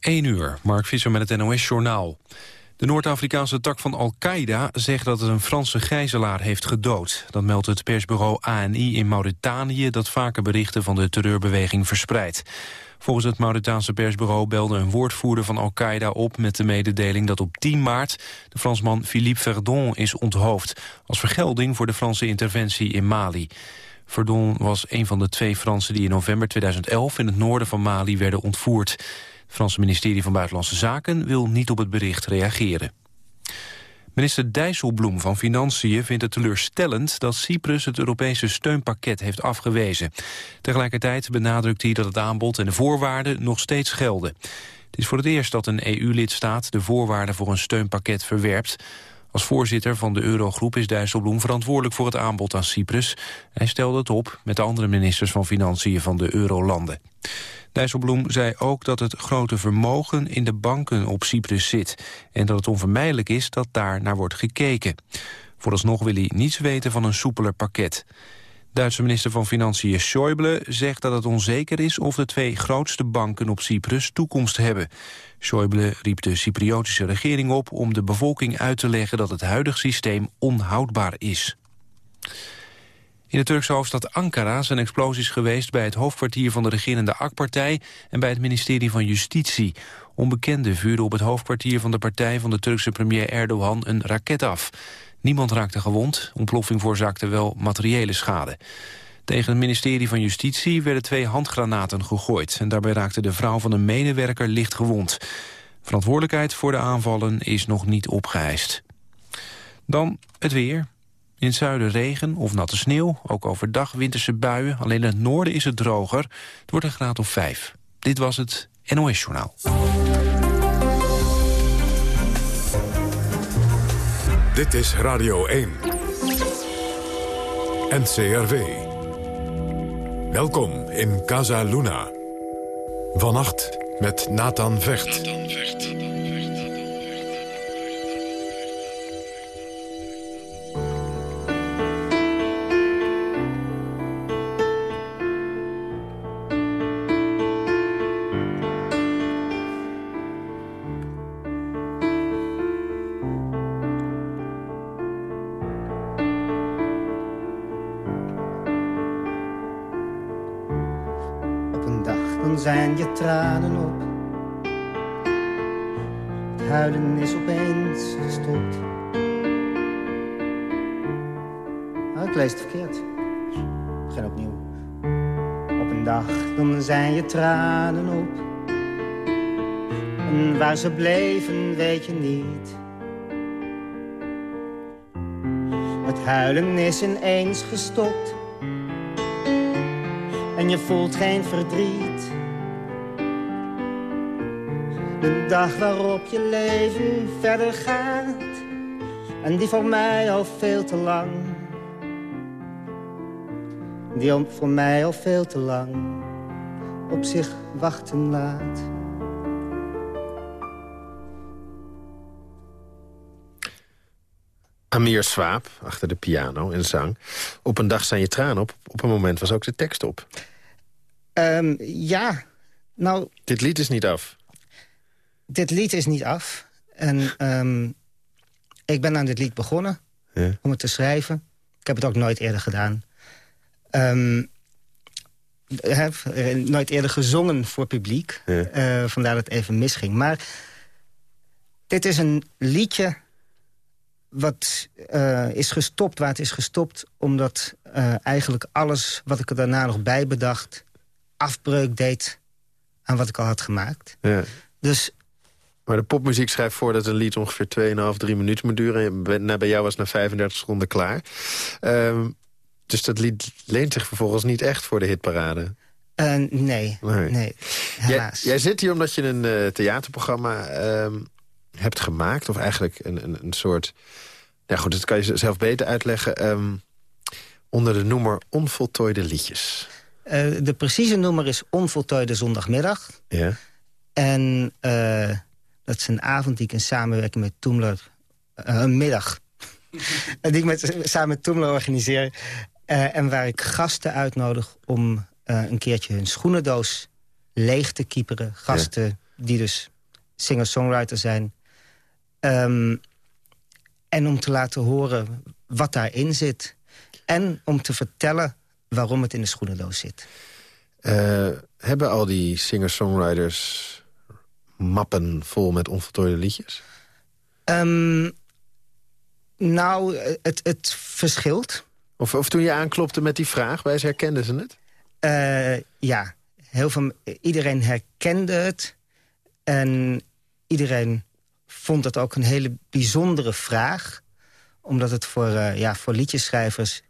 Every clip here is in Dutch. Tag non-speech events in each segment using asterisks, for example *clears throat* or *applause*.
1 uur, Mark Visser met het NOS-journaal. De Noord-Afrikaanse tak van Al-Qaeda zegt dat het een Franse gijzelaar heeft gedood. Dat meldt het persbureau ANI in Mauritanië... dat vaker berichten van de terreurbeweging verspreidt. Volgens het Mauritaanse persbureau belde een woordvoerder van Al-Qaeda op... met de mededeling dat op 10 maart de Fransman Philippe Verdon is onthoofd... als vergelding voor de Franse interventie in Mali. Verdon was een van de twee Fransen die in november 2011... in het noorden van Mali werden ontvoerd. Het Franse ministerie van Buitenlandse Zaken wil niet op het bericht reageren. Minister Dijsselbloem van Financiën vindt het teleurstellend dat Cyprus het Europese steunpakket heeft afgewezen. Tegelijkertijd benadrukt hij dat het aanbod en de voorwaarden nog steeds gelden. Het is voor het eerst dat een EU-lidstaat de voorwaarden voor een steunpakket verwerpt. Als voorzitter van de Eurogroep is Dijsselbloem verantwoordelijk voor het aanbod aan Cyprus. Hij stelde het op met de andere ministers van Financiën van de Eurolanden. Dijsselbloem zei ook dat het grote vermogen in de banken op Cyprus zit... en dat het onvermijdelijk is dat daar naar wordt gekeken. Vooralsnog wil hij niets weten van een soepeler pakket. Duitse minister van Financiën Schäuble zegt dat het onzeker is... of de twee grootste banken op Cyprus toekomst hebben. Schäuble riep de Cypriotische regering op om de bevolking uit te leggen... dat het huidige systeem onhoudbaar is. In de Turkse hoofdstad Ankara zijn explosies geweest... bij het hoofdkwartier van de regerende AK-partij... en bij het ministerie van Justitie. Onbekenden vuurden op het hoofdkwartier van de partij... van de Turkse premier Erdogan een raket af. Niemand raakte gewond. Ontploffing veroorzaakte wel materiële schade. Tegen het ministerie van Justitie werden twee handgranaten gegooid... en daarbij raakte de vrouw van een medewerker licht gewond. Verantwoordelijkheid voor de aanvallen is nog niet opgeëist. Dan het weer. In het zuiden regen of natte sneeuw, ook overdag winterse buien. Alleen in het noorden is het droger. Het wordt een graad of vijf. Dit was het NOS Journaal. Dit is Radio 1. NCRV. Welkom in Casa Luna. Vannacht met Nathan Vecht. Nathan Vecht. Ze bleven, weet je niet. Het huilen is ineens gestopt. En je voelt geen verdriet. De dag waarop je leven verder gaat. En die voor mij al veel te lang. Die voor mij al veel te lang op zich wachten laat. Amir Swaap, achter de piano en zang. Op een dag zijn je tranen op. Op een moment was ook de tekst op. Um, ja, nou... Dit lied is niet af dit lied is niet af. En um, ik ben aan dit lied begonnen ja. om het te schrijven. Ik heb het ook nooit eerder gedaan. Um, heb nooit eerder gezongen voor publiek. Ja. Uh, vandaar dat het even misging. Maar dit is een liedje wat uh, is gestopt waar het is gestopt... omdat uh, eigenlijk alles wat ik er daarna nog bij bedacht... afbreuk deed aan wat ik al had gemaakt. Ja. Dus maar de popmuziek schrijft voor dat een lied ongeveer 2,5, 3 minuten moet duren. En bij jou was het na 35 seconden klaar. Um, dus dat lied leent zich vervolgens niet echt voor de hitparade. Uh, nee, nee, helaas. Jij, jij, zit hier omdat je een theaterprogramma um, hebt gemaakt. Of eigenlijk een, een, een, soort... Ja goed, dat kan je zelf beter uitleggen. Um, onder de noemer Onvoltooide Liedjes. Uh, de precieze noemer is Onvoltooide Zondagmiddag. Ja. En... Dat is een avond die ik in samenwerking met Toemler... Uh, een middag. *laughs* die ik met, samen met Toemler organiseer. Uh, en waar ik gasten uitnodig om uh, een keertje hun schoenendoos leeg te kieperen. Gasten die dus singer-songwriter zijn. Ehm, en om te laten horen wat daarin zit. En om te vertellen waarom het in de schoenendoos zit. Uh, hebben al die singer-songwriters mappen vol met onvoltooide liedjes? Um, nou, het, het verschilt. Of, of toen je aanklopte met die vraag, wij herkenden ze het? Uh, ja, heel veel, iedereen herkende het. En iedereen vond het ook een hele bijzondere vraag. Omdat het voor, uh, ja, voor liedjeschrijvers...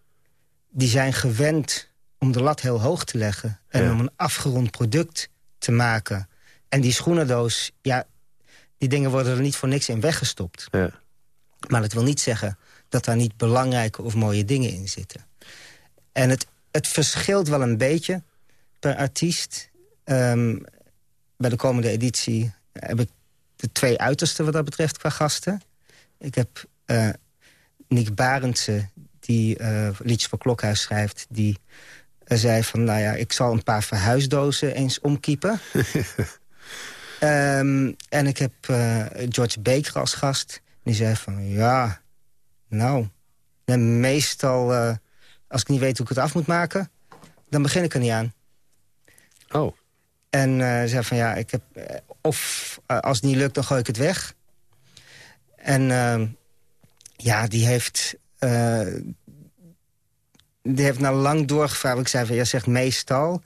die zijn gewend om de lat heel hoog te leggen... en om een afgerond product te maken. En die schoenendoos, ja, die dingen worden er niet voor niks in weggestopt. Ja. Maar dat wil niet zeggen dat daar niet belangrijke of mooie dingen in zitten. En het, het verschilt wel een beetje per artiest. Um, bij de komende editie heb ik de twee uitersten wat dat betreft qua gasten. Ik heb uh, Nick Barendse, die uh, liedjes voor Klokhuis schrijft... die uh, zei van, nou ja, ik zal een paar verhuisdozen eens omkiepen. um, *laughs* en ik heb George Baker als gast. Die zei van, ja, nou... meestal, als ik niet weet hoe ik het af moet maken... dan begin ik er niet aan. Oh. En zei van ja, ik heb, eh, of uh, als het niet lukt, dan gooi ik het weg. En ehm, ja, die heeft, die heeft nou lang doorgevraagd. Ik zei van, ja, zegt meestal.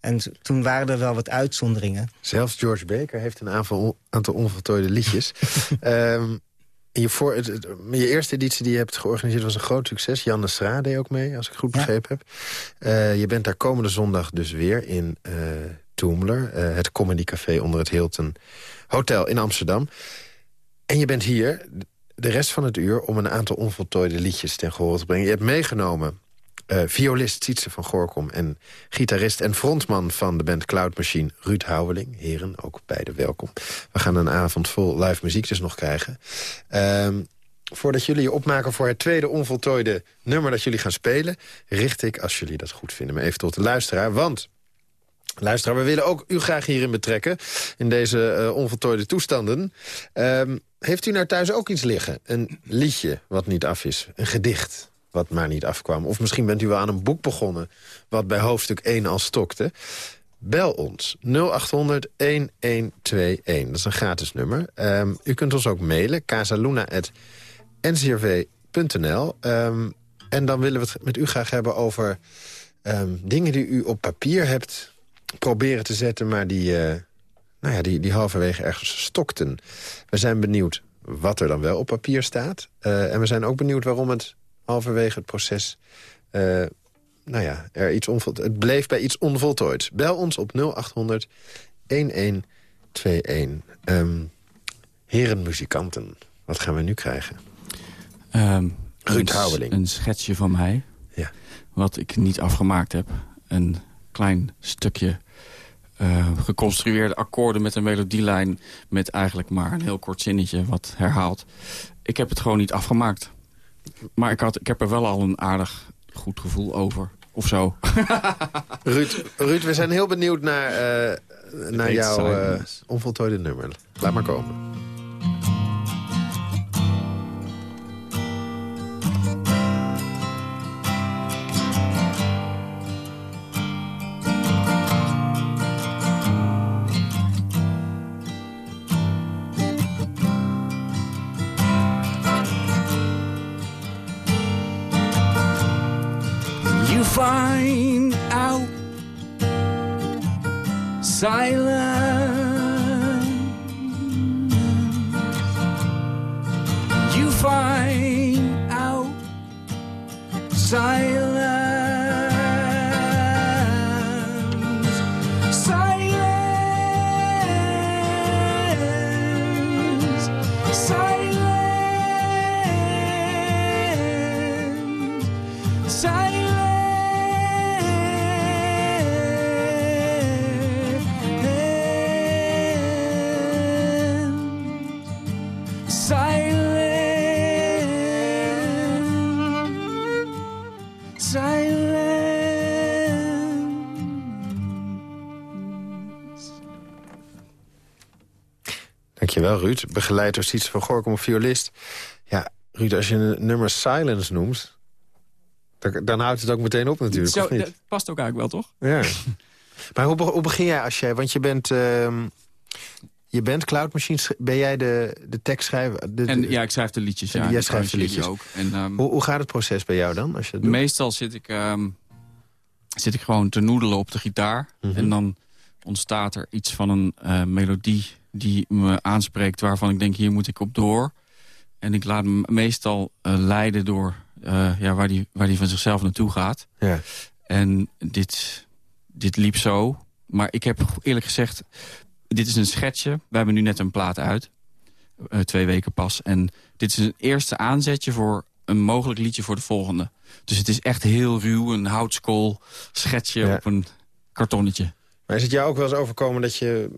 En toen waren er wel wat uitzonderingen. Zelfs George Baker heeft een aantal, aantal onvoltooide liedjes. *laughs* um, je, voor, het, je eerste editie die je hebt georganiseerd was een groot succes. Jan de Stra deed ook mee, als ik goed begrepen heb. je bent daar komende zondag dus weer in Toemler. Uh, het Comedy Café onder het Hilton Hotel in Amsterdam. En je bent hier de rest van het uur om een aantal onvoltooide liedjes ten gehoor te brengen. Je hebt meegenomen uh, violist Sietse van Gorkom en gitarist en frontman van de band Cloud Machine, Ruud Houweling. Heren, ook beide welkom. We gaan een avond vol live muziek dus nog krijgen. Uh, voordat jullie je opmaken voor het tweede onvoltooide nummer dat jullie gaan spelen... richt ik, als jullie dat goed vinden, me even tot de luisteraar. Want Luisteraar, we willen ook u graag hierin betrekken. In deze uh, onvoltooide toestanden. Um, heeft u nou thuis ook iets liggen? Een liedje wat niet af is? Een gedicht wat maar niet afkwam? Of misschien bent u wel aan een boek begonnen... wat bij hoofdstuk 1 al stokte? Bel ons 0800-1121. Dat is een gratis nummer. Um, u kunt ons ook mailen. casaluna.ncrv.nl um, ehm, En dan willen we het met u graag hebben over... dingen die u op papier hebt proberen te zetten, maar die, uh, nou ja, die, die halverwege ergens stokten. We zijn benieuwd wat er dan wel op papier staat. Uh, en we zijn ook benieuwd waarom het halverwege het proces... Uh, nou ja, er iets het bleef bij iets onvoltooid. Bel ons op 0800 1121. Um, heren muzikanten, wat gaan we nu krijgen? Um, Ruud een, een schetsje van mij. Ja. Wat ik niet afgemaakt heb. Een klein stukje uh, geconstrueerde akkoorden met een melodielijn... met eigenlijk maar een heel kort zinnetje wat herhaalt. Ik heb het gewoon niet afgemaakt. Maar ik, had, ik heb er wel al een aardig goed gevoel over. Of zo. *laughs* Ruud, Ruud, we zijn heel benieuwd naar, uh, naar jouw uh, onvoltooide nummer. Laat maar komen. Silence. You find out silence. Dankjewel, Ruud. Begeleid door Sietse van Gorkum violist. Ja, Ruud, als je een nummer Silence noemt... dan houdt het ook meteen op natuurlijk, Zo, Dat past ook eigenlijk wel, toch? Ja. *laughs* maar hoe, hoe, begin jij als jij... Want je bent... Uh, je bent Cloud Machines, ben jij de, de tekstschrijver? De, en, ja, ik schrijf de liedjes. Ja, jij schrijft de liedjes ook. En, um, hoe, hoe gaat het proces bij jou dan? Als je meestal zit ik, um, zit ik gewoon te noedelen op de gitaar. Mhm. En dan ontstaat er iets van een uh, melodie die me aanspreekt... waarvan ik denk, hier moet ik op door. En ik laat me meestal uh, leiden door uh, ja, waar, die, waar die van zichzelf naartoe gaat. Ja. En dit, dit liep zo. Maar ik heb eerlijk gezegd, dit is een schetsje. We hebben nu net een plaat uit. Uh, twee weken pas. En dit is een eerste aanzetje voor een mogelijk liedje voor de volgende. Dus het is echt heel ruw, een houtskool schetsje op een kartonnetje. Maar is het jou ook wel eens overkomen dat je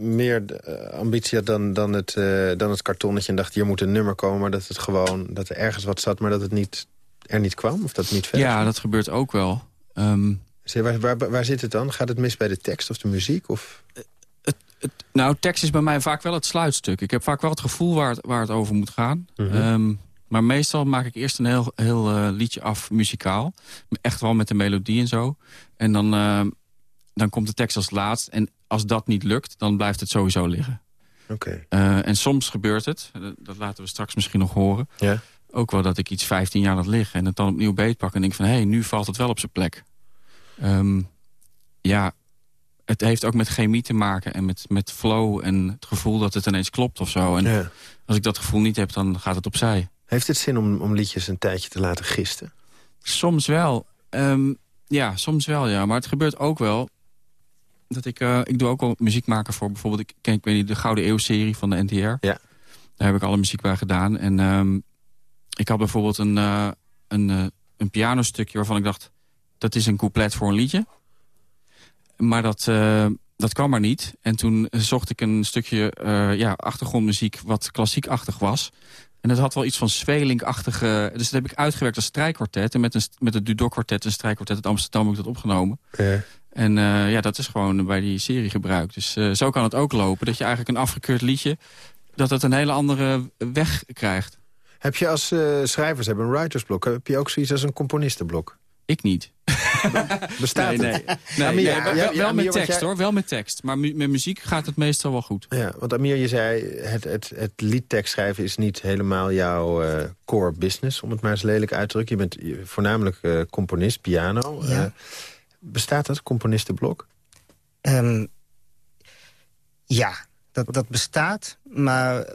meer uh, ambitie had dan, dan, het, uh, dan het kartonnetje... en dacht, hier moet een nummer komen, maar dat, het gewoon, dat er ergens wat zat... maar dat het niet, er niet kwam? Of dat het niet verder Ja, dat gebeurt ook wel. Um, waar, waar, waar, zit het dan? Gaat het mis bij de tekst of de muziek? Of? Het, het, nou, tekst is bij mij vaak wel het sluitstuk. Ik heb vaak wel het gevoel waar het, waar het over moet gaan. Mm um, maar meestal maak ik eerst een heel, heel uh, liedje af muzikaal. Echt wel met de melodie en zo. En dan, uh, dan komt de tekst als laatst. En als dat niet lukt, dan blijft het sowieso liggen. Oké. Uh, en soms gebeurt het, dat laten we straks misschien nog horen... Ja. ook wel dat ik iets 15 jaar laat liggen... en het dan opnieuw beetpak en denk van... hé, hey, nu valt het wel op zijn plek. Um, ja, het heeft ook met chemie te maken en met, met flow... en het gevoel dat het ineens klopt of zo. En ja. als ik dat gevoel niet heb, dan gaat het opzij. Heeft het zin om, om liedjes een tijdje te laten gisten? Soms wel. Um, ja, soms wel, ja. Maar het gebeurt ook wel dat ik... Uh, ik doe ook wel muziek maken voor bijvoorbeeld... Ik ken ik weet niet, de Gouden Eeuw-serie van de NTR. Ja. Daar heb ik alle muziek bij gedaan. En um, ik had bijvoorbeeld een, uh, een, uh, een pianostukje waarvan ik dacht... dat is een couplet voor een liedje. Maar dat, dat kwam maar niet. En toen zocht ik een stukje ja, achtergrondmuziek wat klassiekachtig was. En het had wel iets van Zwelink-achtige... Dus dat heb ik uitgewerkt als strijkkwartet. En met, een, met het Dudok-kwartet, een strijkkwartet uit Amsterdam... heb ik dat opgenomen. Ja. En uh, ja, dat is gewoon bij die serie gebruikt. Dus uh, zo kan het ook lopen. Dat je eigenlijk een afgekeurd liedje... dat het een hele andere weg krijgt. Heb je als uh, schrijvers hebben een writersblok... heb je ook zoiets als een componistenblok? Ik niet. *laughs* Bestaat nee, nee. nee, nee wel, wel met tekst hoor, wel met tekst. Maar met muziek gaat het meestal wel goed. Ja, want Amir, je zei, het, het, het liedtekst schrijven is niet helemaal jouw uh, core business, om het maar eens lelijk uit te drukken. Je bent voornamelijk uh, componist, piano. Ja. Bestaat dat, componistenblok? Um, ja, dat, dat bestaat, maar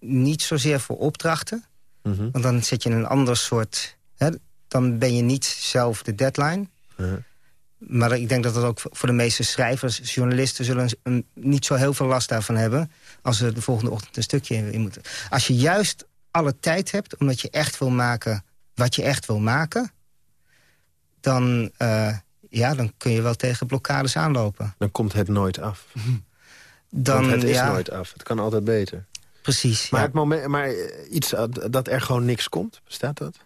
niet zozeer voor opdrachten. Mm -hmm. Want dan zit je in een ander soort... Hè, dan ben je niet zelf de deadline. Maar ik denk dat dat ook voor de meeste schrijvers, journalisten... zullen een, niet zo heel veel last daarvan hebben... als ze de volgende ochtend een stukje in, moeten. Als je juist alle tijd hebt, omdat je echt wil maken... wat je echt wil maken... dan, uh, ja, dan kun je wel tegen blokkades aanlopen. Dan komt het nooit af. *laughs* Dan, Want het is nooit af. Het kan altijd beter. Precies, Maar, het moment, maar iets dat er gewoon niks komt, bestaat dat?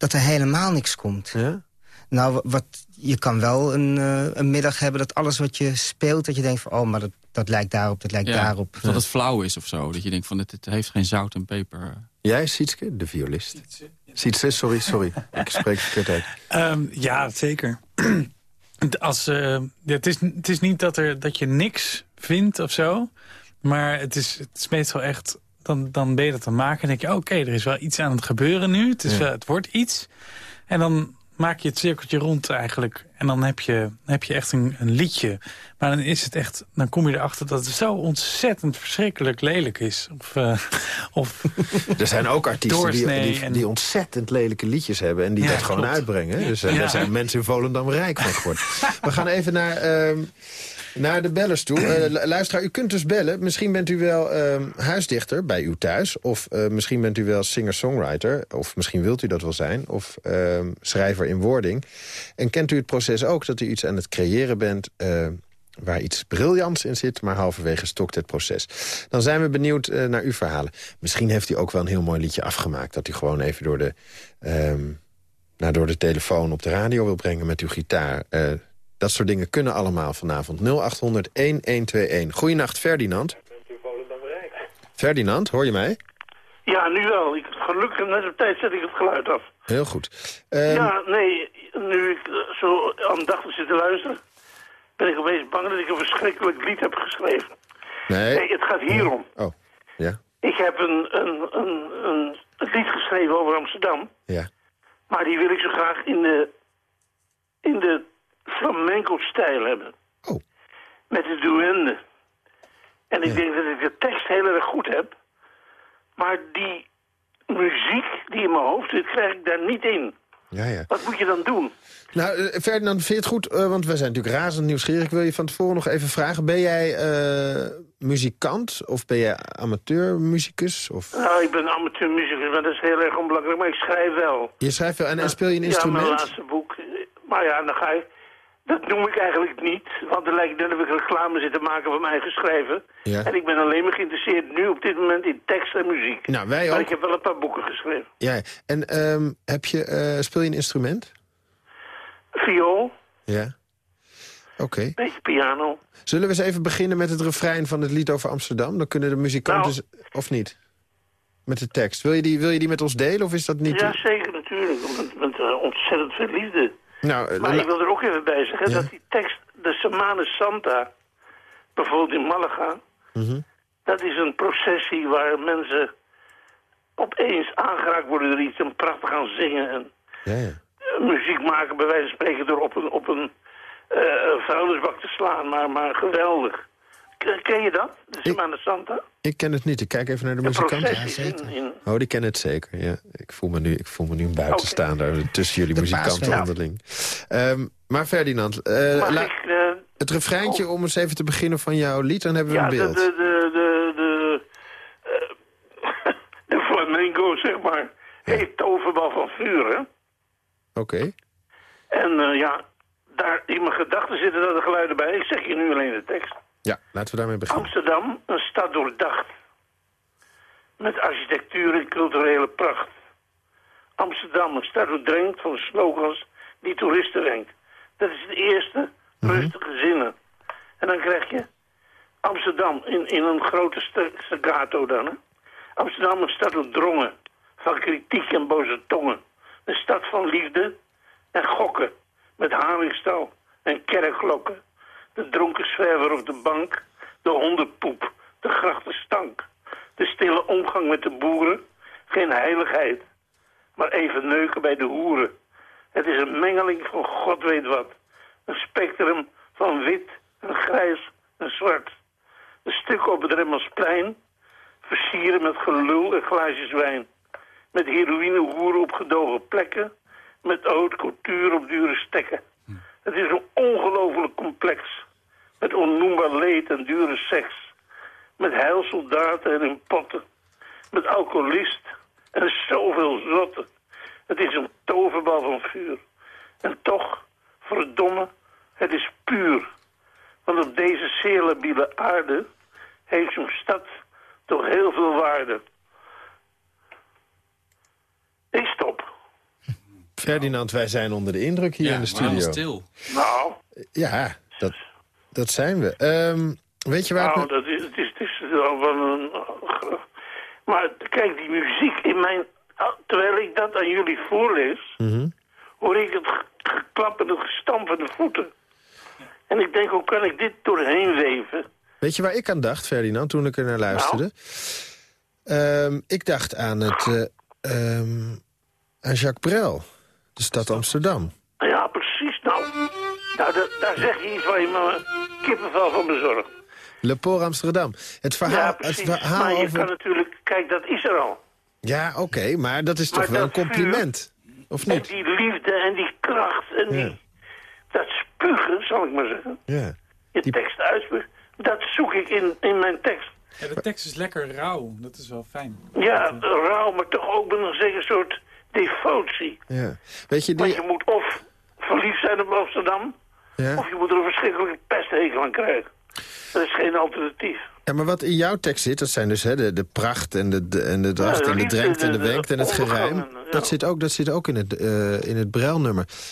dat er helemaal niks komt. Ja? Nou, wat, je kan wel een, uh, een middag hebben dat alles wat je speelt... dat je denkt van, oh, maar dat, dat lijkt daarop, dat lijkt daarop. Dat het flauw is of zo. Dat je denkt van, het, het heeft geen zout en peper. Jij, Sietske, de violist. Sietske, sorry, sorry. Ik spreek verkeerd uit. Um, ja, zeker. *clears throat* Als, uh, het, is, het is niet dat, er, dat je niks vindt of zo... maar het is, het is meestal echt dan, dan ben je dat aan maken en denk je... oké, er is wel iets aan het gebeuren nu. Het, is, het wordt iets. En dan maak je het cirkeltje rond eigenlijk. En dan heb je, heb je echt een, een liedje. Maar dan is het echt, dan kom je erachter dat het zo ontzettend verschrikkelijk lelijk is. Of, uh, of er zijn ook artiesten die, die, die, ontzettend lelijke liedjes hebben en die dat gewoon uitbrengen. Dus uh, daar zijn mensen in Volendam rijk van geworden. *laughs* We gaan even naar... Uh, naar de bellers toe. Uh, luisteraar, u kunt dus bellen. Misschien bent u wel uh, huisdichter bij uw thuis. Of uh, misschien bent u wel singer-songwriter. Of misschien wilt u dat wel zijn. Of ehm, schrijver in wording. En kent u het proces ook dat u iets aan het creëren bent... Eh, waar iets briljants in zit, maar halverwege stokt het proces. Dan zijn we benieuwd naar uw verhalen. Misschien heeft u ook wel een heel mooi liedje afgemaakt... dat u gewoon even door de, ehm, nou, door de telefoon op de radio wil brengen met uw gitaar... Dat soort dingen kunnen allemaal vanavond. 0800-1121. Goeienacht, Ferdinand. Ferdinand, hoor je mij? Ja, nu wel. Ik, gelukkig net op tijd zet ik het geluid af. Heel goed. Um... Ja, nee, nu ik uh, zo aandachtig zit te luisteren... ben ik opeens bang dat ik een verschrikkelijk lied heb geschreven. Nee. nee het gaat hierom. Oh, ja. Ik heb een, een, een, een, lied geschreven over Amsterdam. Ja. Maar die wil ik zo graag in de, in de flamenco-stijl hebben. Oh. Met de duende. En ik denk dat ik de tekst heel erg goed heb. Maar die muziek die in mijn hoofd zit, krijg ik daar niet in. Ja, ja. Wat moet je dan doen? Nou, uh, Ferdinand, vind je het goed? Uh, want we zijn natuurlijk razend nieuwsgierig. Ik wil je van tevoren nog even vragen. Ben jij uh, muzikant of ben jij amateurmuzikus? Of... Nou, ik ben amateurmuzikus, maar dat is heel erg onbelangrijk. Maar ik schrijf wel. Je schrijft wel. En, en speel je een instrument? Ja, mijn laatste boek. Maar ja, dan ga je... Dat noem ik eigenlijk niet, want dan lijkt of ik reclame zit te maken van mijn eigen schrijven. Ja. En ik ben alleen maar geïnteresseerd nu op dit moment in tekst en muziek. Nou, wij ook. Maar ik heb wel een paar boeken geschreven. Ja, en um, heb je, uh, speel je een instrument? Viool. Ja. Oké. Okay. Beetje piano. Zullen we eens even beginnen met het refrein van het lied over Amsterdam? Dan kunnen de muzikanten... Nou, of niet? Met de tekst. Wil je, die, wil je die met ons delen of is dat niet... Ja, zeker natuurlijk. Met, met uh, ontzettend veel liefde. Nou, maar ik wil er ook even bij zeggen ja? dat die tekst, de Semana Santa, bijvoorbeeld in Malaga, mm -hmm. dat is een processie waar mensen opeens aangeraakt worden door iets en prachtig gaan zingen en ja, ja. muziek maken, bij wijze van spreken, door op een, op een uh, vuilnisbak te slaan, maar, maar geweldig. Ken je dat, de Semana Santa? Ik ken het niet. Ik kijk even naar de, de muzikanten. Ja, in... Oh, die kennen het zeker. Ja. Ik, voel me nu, ik voel me nu een buitenstaander okay. tussen jullie de muzikanten onderling. Um, maar Ferdinand, uh, la... ik, uh, het refreintje oh. om eens even te beginnen van jouw lied, dan hebben we ja, een beeld. De, de, de, de, de, *laughs* de flamenco, zeg maar, ja. heet toverbal van vuur, hè? Oké. Okay. En uh, ja, daar in mijn gedachten zitten er de geluiden bij. Ik zeg je nu alleen de tekst. Ja, laten we daarmee beginnen. Amsterdam, een stad doordacht. Met architectuur en culturele pracht. Amsterdam, een stad doordrenkt van slogans die toeristen wenkt. Dat is de eerste rustige zinnen. En dan krijg je Amsterdam in, in een grote staccato dan. Hè? Amsterdam, een stad doordrongen van kritiek en boze tongen. Een stad van liefde en gokken. Met haringstouw en kerkklokken de dronken zwerver op de bank, de hondenpoep, de grachtenstank, de stille omgang met de boeren, geen heiligheid, maar even neuken bij de hoeren. Het is een mengeling van god weet wat, een spectrum van wit en grijs en zwart. Een stuk op het Remmelsplein, versieren met gelul en glaasjes wijn, met heroïnehoeren op gedogen plekken, met haute couture op dure stekken. Het is een ongelooflijk complex. Met onnoembaar leed en dure seks. Met heilsoldaten en in potten. Met alcoholist en zoveel zotten. Het is een toverbal van vuur. En toch, verdomme, het is puur. Want op deze zeer labiele aarde heeft zo'n stad toch heel veel waarde. Ik stop. Ferdinand, wij zijn onder de indruk hier ja, in de studio. stil. Nou. Ja, dat, dat zijn we. Um, weet je waar... Nou, dat is, het is, het is wel van een... Maar kijk, die muziek in mijn... Terwijl ik dat aan jullie voorlees... Mm -hmm. hoor ik het geklap en het gestamp van de voeten. En ik denk, hoe kan ik dit doorheen weven? Weet je waar ik aan dacht, Ferdinand, toen ik er naar luisterde? Nou? Um, ik dacht aan het... Uh, um, aan Jacques Brel, de stad Amsterdam. Ja, precies. Nou, nou daar zeg je iets waar je me kippenvel van bezorgt. Le Port Amsterdam. Het verhaal, ja, precies. het verhaal maar je over... kan natuurlijk... Kijk, dat is er al. Ja, oké, okay, maar dat is maar toch wel een compliment, vuur, of niet? En die liefde en die kracht en ja. die... Dat spugen, zal ik maar zeggen. Ja. Je Die- tekst uitspugen. Dat zoek ik in, in mijn tekst. Ja, de tekst is lekker rauw. Dat is wel fijn. Ja, rauw, maar toch ook met een zeker soort devotie. Ja. Weet je, Want die... je moet of verliefd zijn op Amsterdam... Ja? of je moet er een verschrikkelijke pesthekel aan krijgen. Dat is geen alternatief. ja, maar wat in jouw tekst zit, dat zijn dus hè, de, de pracht en de, de, en de dracht Ja, en de drenkt en de wenkt en het gerijm. ja. Dat zit ook, dat zit ook in het, eh in het. Het,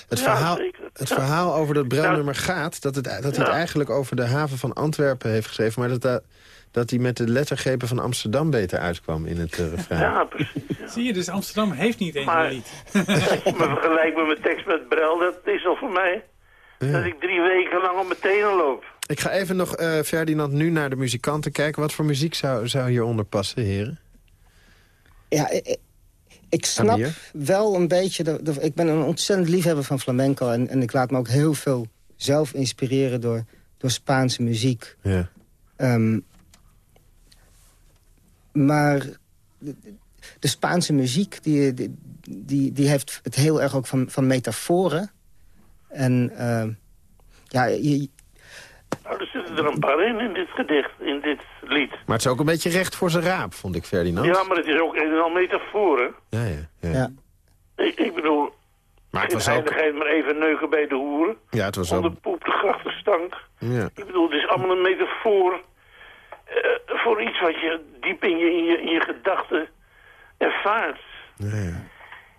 Ja, verhaal, zeker. het verhaal over dat Brelnummer nou, gaat... dat, het, dat hij het eigenlijk over de haven van Antwerpen heeft geschreven... maar dat, dat, hij met de lettergrepen van Amsterdam beter uitkwam in het uh, refrein. Ja, precies. Zie je, dus Amsterdam heeft niet eens een lied. *laughs* maar vergelijk met mijn tekst met Brel, dat is al voor mij... dat ik drie weken lang op mijn tenen loop. Ik ga even nog, uh, Ferdinand, nu naar de muzikanten kijken. Wat voor muziek zou, zou hieronder passen, heren? Ja, ik, ik snap wel een beetje... De, ik ben een ontzettend liefhebber van flamenco... En, en ik laat me ook heel veel zelf inspireren door, door Spaanse muziek. Ja. Um, maar de, de, Spaanse muziek die, die, die heeft het heel erg ook van, van metaforen. En uh, ja... Je, nou, er zitten er een paar in, in dit gedicht, in dit lied. Maar het is ook een beetje recht voor zijn raap, vond ik, Ferdinand. Ja, maar het is ook een en al metaforen. Ja, ja. ja. ja. Ik, ik, bedoel, maar het was ook... maar even neuken bij de hoeren. Ja, het was ook... Onder poep de grachtenstank. Ja. Ik bedoel, het is allemaal een metafoor uh, voor iets wat je diep in je, in je, in je gedachten ervaart. Ja, ja.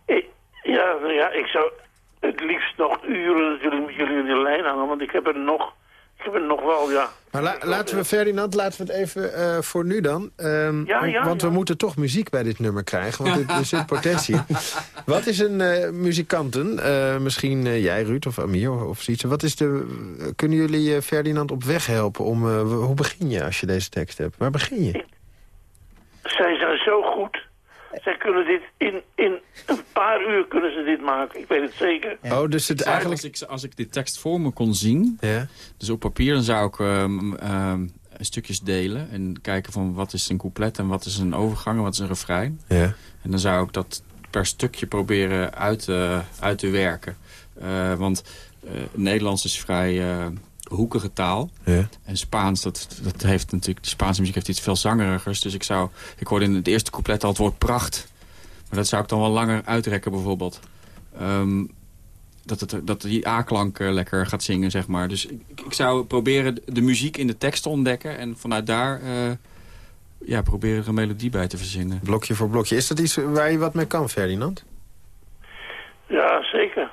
Ik, ja, nou ja, ik zou het liefst nog uren natuurlijk met jullie in de lijn hangen, want ik heb er nog ik nog wel, ja. Maar laten we, Ferdinand, laten we het even uh, voor nu dan. Um, ja, ja, want we moeten toch muziek bij dit nummer krijgen, want er zit potentie. *laughs* Wat is een uh, muzikanten, uh, misschien jij Ruud of Amir of zoiets. Wat is de, kunnen jullie Ferdinand op weg helpen? Om, hoe begin je als je deze tekst hebt? Waar begin je? Zij zijn zo goed zij kunnen dit in, in een paar uur kunnen ze dit maken. Ik weet het zeker. Oh, dus het eigenlijk... Als ik, als ik die tekst voor me kon zien, ja. dus op papier, dan zou ik um, um, stukjes delen. En kijken van wat is een couplet en wat is een overgang en wat is een refrein. Ja. En dan zou ik dat per stukje proberen uit, uh, uit te werken. Uh, want uh, Nederlands is vrij hoekige taal. Ja. En Spaans, dat, dat heeft natuurlijk, de Spaanse muziek heeft iets veel zangerigers. Dus ik zou, ik hoorde in het eerste couplet al het woord pracht. Maar dat zou ik dan wel langer uitrekken bijvoorbeeld. Um, dat, het, dat die A-klank lekker gaat zingen, zeg maar. Dus ik, ik, zou proberen de muziek in de tekst te ontdekken. En vanuit daar uh, ja, proberen er een melodie bij te verzinnen. Blokje voor blokje. Is dat iets waar je wat mee kan, Ferdinand? Ja, zeker.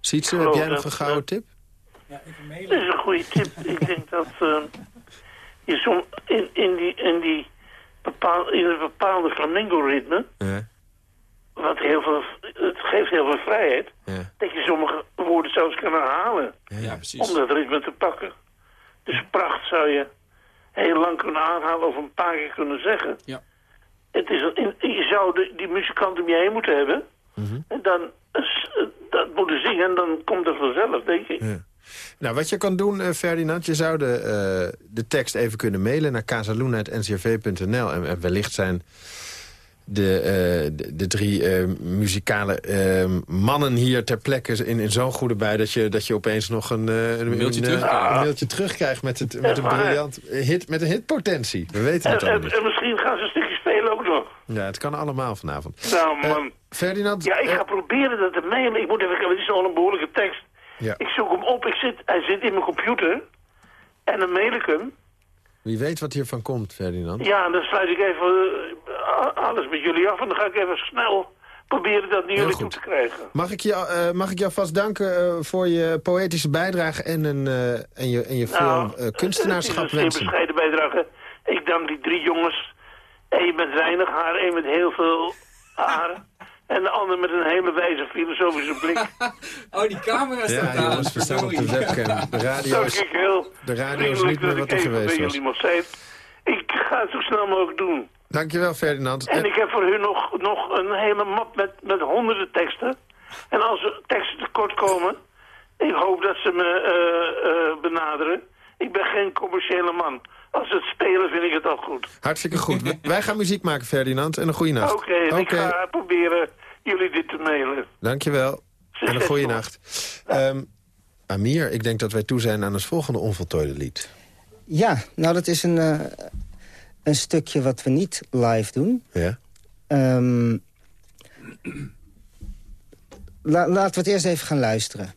Ziet heb jij nog een gouden tip? Ja, Dat is een goede tip. ik denk dat uh, je soms in, in die, in die bepaal, in een bepaalde flamingo-ritme... Ja. Wat heel veel, het geeft heel veel vrijheid. Ja. Dat je sommige woorden zelfs kan herhalen. Ja, precies. Om dat ritme te pakken. Dus pracht zou je heel lang kunnen aanhalen of een paar keer kunnen zeggen. Ja. Het is een, je zou de, die muzikant om je heen moeten hebben. Mm En dan dat moeten zingen en dan komt het vanzelf, denk ik. Nou, wat je kan doen, uh, Ferdinand, je zou de, uh, de tekst even kunnen mailen naar casaluna.ncrv.nl. En, en, wellicht zijn de, uh, de, de, drie muzikale mannen hier ter plekke in, in zo'n goede bij... Dat je, dat je opeens nog een, een, mailtje, een, mailtje terugkrijgt met, het, met een briljant hit, met een hitpotentie. We weten het en, en, en, misschien gaan ze een stukje spelen ook nog. Ja, het kan allemaal vanavond. Nou, man. Ferdinand... Ja, ik ga proberen dat te mailen. Ik moet even... Het is al een behoorlijke tekst. Ja. Ik zoek hem op, ik zit, hij zit in mijn computer. En dan mail ik hem. Wie weet wat hiervan komt, Ferdinand. Ja, en dan sluit ik even uh, alles met jullie af. En dan ga ik even snel proberen dat naar jullie toe te krijgen. Mag ik, je, uh, mag ik jou vast danken uh, voor je poëtische bijdrage en, een, en je, en je nou, veel kunstenaarschap wensen. Het is een bescheiden bijdrage. Ik dank die drie jongens. Eén met weinig haar, één met heel veel haar. En de ander met een hele wijze filosofische blik. *laughs* oh, die camera staat ja, jongens, we staan op de webcam. De radio is, de radio is niet meer wat er geweest was. Ik ga het zo snel mogelijk doen. Dankjewel, Ferdinand. En ik heb voor u nog, nog een hele map met, met honderden teksten. En als er teksten tekort komen, ik hoop dat ze me uh, uh, benaderen. Ik ben geen commerciële man. Als het spelen vind ik het al goed. Hartstikke goed. Wij gaan muziek maken, Ferdinand. En een goede nacht. Oké, okay, ik ga proberen jullie dit te mailen. Dankjewel. En een goede nacht. Um, Amir, ik denk dat wij toe zijn aan het volgende onvoltooide lied. Ja, nou dat is een, uh, een stukje wat we niet live doen. Ja. Um, la laten we het eerst even gaan luisteren.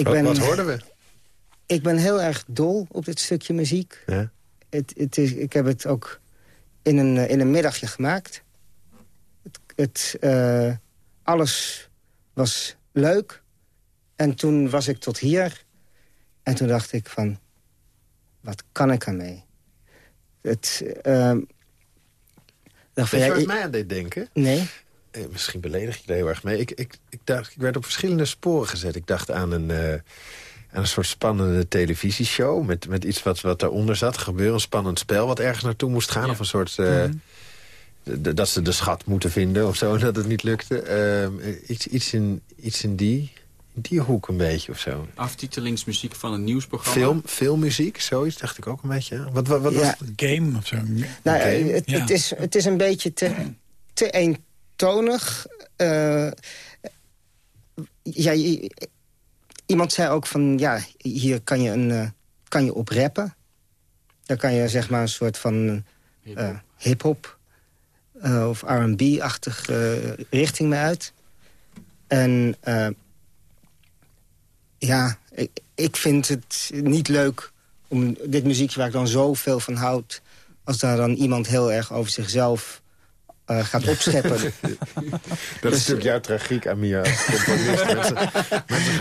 Ik wat, ben, wat hoorden we? Ik ben heel erg dol op dit stukje muziek. Ja. Het, het is, ik heb het ook in een, in een middagje gemaakt. Het, het uh, alles was leuk. En toen was ik tot hier. En toen dacht ik van, wat kan ik ermee? Het, uh, Weet je wat mij aan deed denken? Nee. Eh, misschien beledig je er heel erg mee. Ik, ik, ik, dacht, ik werd op verschillende sporen gezet. Ik dacht aan een, uh, aan een soort spannende televisieshow... met, met iets wat, wat daaronder zat. Gebeuren, een spannend spel wat ergens naartoe moest gaan. Of een soort... Uh, Dat ze de schat moeten vinden of zo, *laughs* dat het niet lukte. Ehm, iets, iets, in, iets in die die hoek een beetje of zo. Aftitelingsmuziek van een nieuwsprogramma. Film, filmmuziek, zoiets dacht ik ook een beetje. Wat, wat, wat ja. Game of zo? Nou, het, het, is, het is een beetje te, te eentonig. Uh, ja, iemand zei ook van, ja, hier kan je, een, uh, kan je op rappen. Daar kan je zeg maar een soort van uh, hip-hop of R&B-achtig richting mee uit. En ja, ik, ik vind het niet leuk om dit muziekje waar ik dan zoveel van houd... als daar dan iemand heel erg over zichzelf uh, gaat opscheppen. *laughs* dat is dus, natuurlijk jouw tragiek, Amir, *laughs*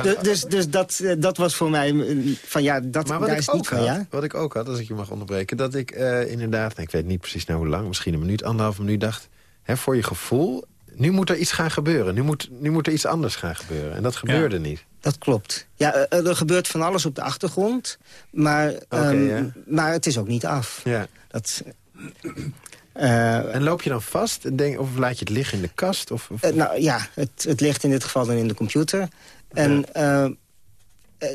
dus, dus, dus dat, eh, dat was voor mij eh, van ja, dat maar wat ik is niet van ja. Wat ik ook had, als ik je mag onderbreken, dat ik uh, inderdaad, ik weet niet precies nou hoe lang, misschien een minuut, anderhalve minuut dacht, hè, voor je gevoel, nu moet er iets gaan gebeuren. Nu moet, nu moet er iets anders gaan gebeuren. En dat gebeurde niet. Dat klopt. Ja, er gebeurt van alles op de achtergrond. Maar, ehm, maar het is ook niet af. Ja. Dat, uh, en loop je dan vast? En denk, of laat je het liggen in de kast? Of, of? Uh, nou ja, het, het ligt in dit geval dan in de computer. En ja. uh,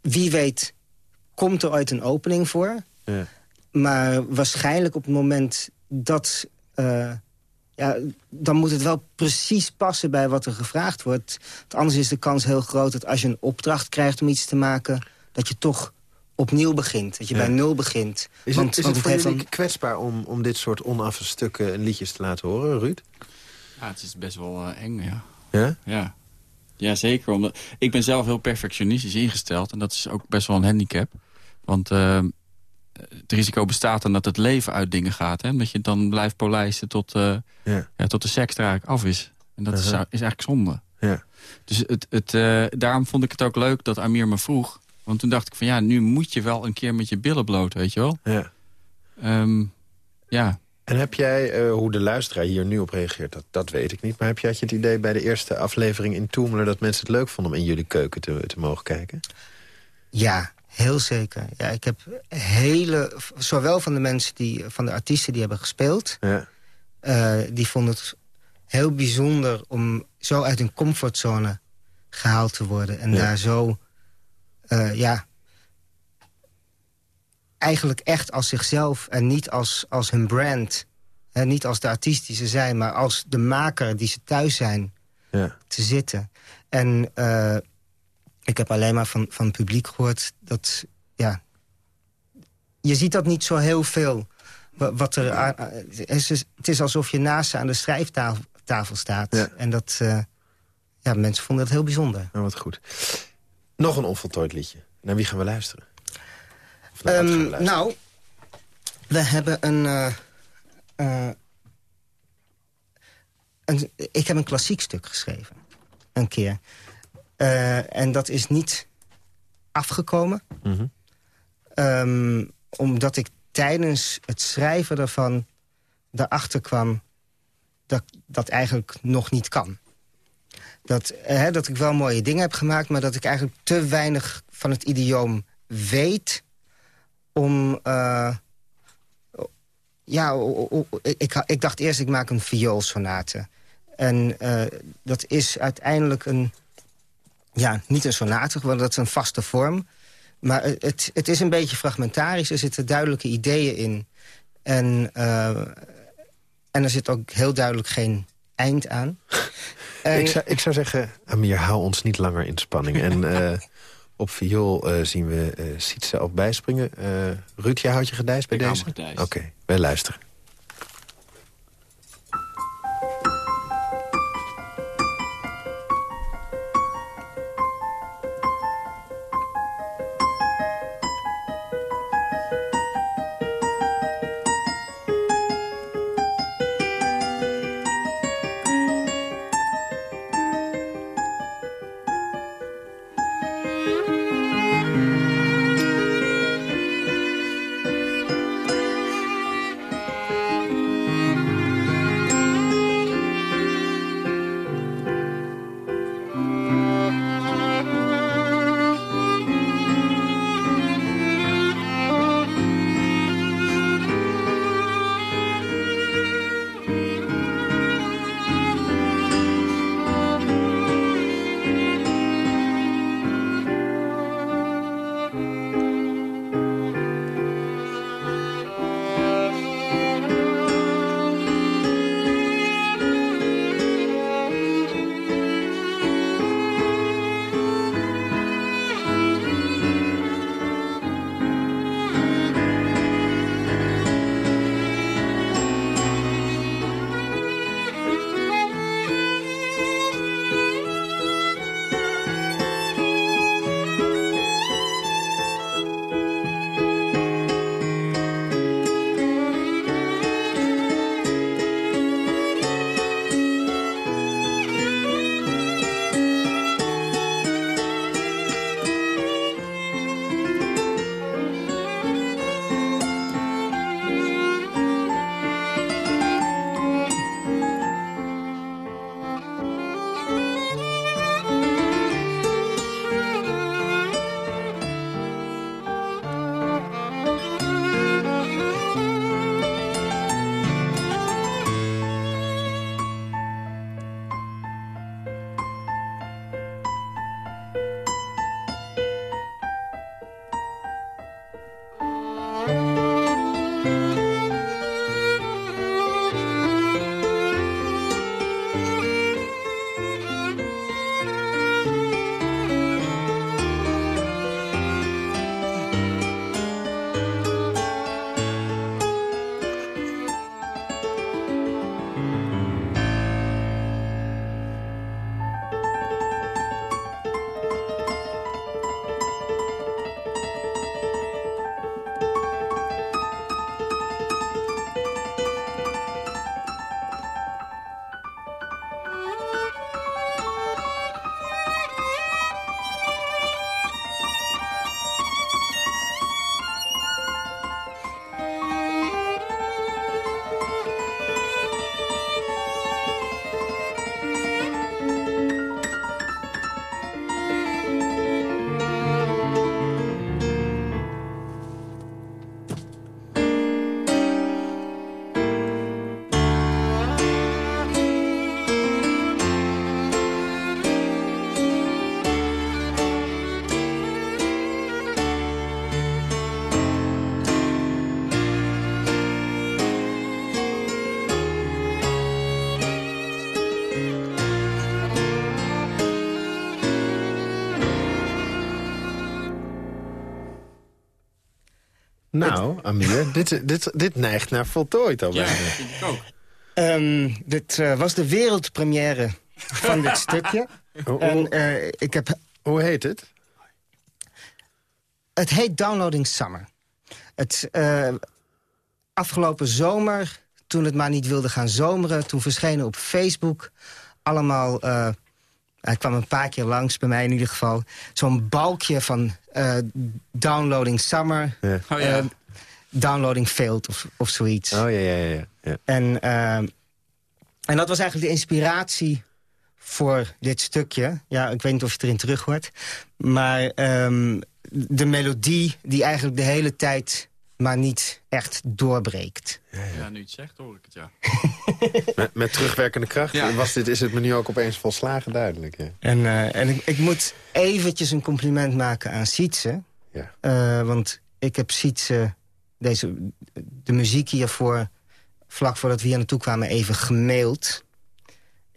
wie weet komt er ooit een opening voor. Ja. Maar waarschijnlijk op het moment dat ja, dan moet het wel precies passen bij wat er gevraagd wordt. Want anders is de kans heel groot dat als je een opdracht krijgt om iets te maken... dat je toch opnieuw begint, dat je bij nul begint. Is het, want, is het, voor jullie kwetsbaar om, om dit soort onaffe stukken en liedjes te laten horen, Ruud? Ja, het is best wel uh, eng, ja. Ja? Ja. Ja, zeker. Omdat, ik ben zelf heel perfectionistisch ingesteld. En dat is ook best wel een handicap. Want uh, het risico bestaat dan dat het leven uit dingen gaat. Hè? Dat je dan blijft polijsten tot, uh, ja. Ja, tot de seks er af is. En dat is, is, eigenlijk zonde. Ja. Dus het, het, uh, daarom vond ik het ook leuk dat Amir me vroeg. Want toen dacht ik van ja, nu moet je wel een keer met je billen bloot, weet je wel. Ja. Um, ja. En heb jij, uh, hoe de luisteraar hier nu op reageert, dat, dat weet ik niet. Maar heb jij het idee bij de eerste aflevering in Toemelen... dat mensen het leuk vonden om in jullie keuken te, te mogen kijken? Ja, Heel zeker. Ja, ik heb hele, zowel van de mensen die, van de artiesten die hebben gespeeld, ja. Uh, die vonden het heel bijzonder om zo uit hun comfortzone gehaald te worden en daar zo, uh, ja, eigenlijk echt als zichzelf en niet als, als hun brand, hè, niet als de artiest die ze zijn, maar als de maker die ze thuis zijn, ja. te zitten. En uh, ik heb alleen maar van, van het publiek gehoord dat... Ja, je ziet dat niet zo heel veel. Wat er, het is alsof je naast ze aan de schrijftafel staat. En dat, uh, ja, mensen vonden dat heel bijzonder. Nou, wat goed. Nog een onvoltooid liedje. Naar wie gaan we luisteren? Um, nou, we hebben een, uh, uh, een... Ik heb een klassiek stuk geschreven. Een keer. Uh, en dat is niet afgekomen. Mm -hmm. um, omdat ik tijdens het schrijven daarvan erachter kwam... dat dat eigenlijk nog niet kan. Dat, uh, dat ik wel mooie dingen heb gemaakt... maar dat ik eigenlijk te weinig van het idioom weet... om... Uh, ja, ik, ik dacht eerst, ik maak een vioolsonate. En dat is uiteindelijk een ja, niet een sonate, want dat is een vaste vorm. Maar het, het is een beetje fragmentarisch. Er zitten duidelijke ideeën in. En, en er zit ook heel duidelijk geen eind aan. En... *laughs* Ik, zou, ik zou zeggen, Amir, hou ons niet langer in spanning. en uh, *laughs* op viool uh, zien we uh, Sietse op bijspringen. Ruud, jij houdt je gedijs bij ik deze? Oké, okay, wij luisteren. Nou, Amir, *laughs* dit, dit, dit neigt naar voltooid al. Ja, vind ik ook. Um, dit uh, was de wereldpremière van dit *laughs* stukje. en, uh, ik heb... Hoe heet het? Het heet Downloading Summer. Het, uh, afgelopen zomer, toen het maar niet wilde gaan zomeren... toen verschenen op Facebook allemaal... Hij kwam een paar keer langs, bij mij in ieder geval... zo'n balkje van uh, Downloading Summer... Ja. Oh, ja. downloading Failed of, of zoiets. Oh, ja, ja, ja. ja. En, en dat was eigenlijk de inspiratie voor dit stukje. Ja, ik weet niet of je het erin terug hoort. Maar um, de melodie die eigenlijk de hele tijd maar niet echt doorbreekt. Ja, ja. nu het zegt, hoor ik het, ja. *laughs* met, met, terugwerkende kracht ja. was dit, is het me nu ook opeens volslagen duidelijk. Ja. En, uh, en ik, ik, moet eventjes een compliment maken aan Sietse. Ja. Uh, want ik heb Sietse, deze, de muziek hiervoor... vlak voordat we hier naartoe kwamen even gemaild.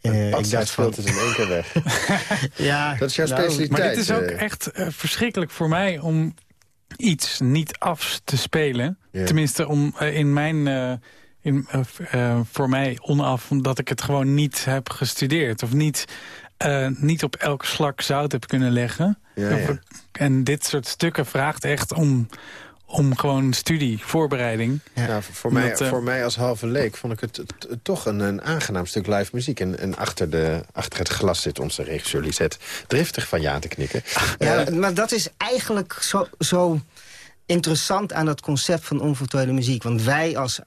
Uh, ik dacht van... het in één keer weg. ja, *laughs* dat is jouw nou, specialiteit. Maar dit is ook echt verschrikkelijk voor mij om iets niet af te spelen. Tenminste, om, uh, in mijn, uh, in, uh, voor mij onaf, omdat ik het gewoon niet heb gestudeerd. Of niet, niet op elke slak zout heb kunnen leggen. Ja, ja. En dit soort stukken vraagt echt om, om gewoon studie, voorbereiding. Ja, voor, mij, uh, voor mij als halve leek vond ik het, toch een, een, aangenaam stuk live muziek. En, en achter, de, achter het glas zit onze regisseur Lisette driftig van ja te knikken. Ja, uh, maar dat is eigenlijk zo, zo interessant aan dat concept van onvoltooide muziek. Want wij als,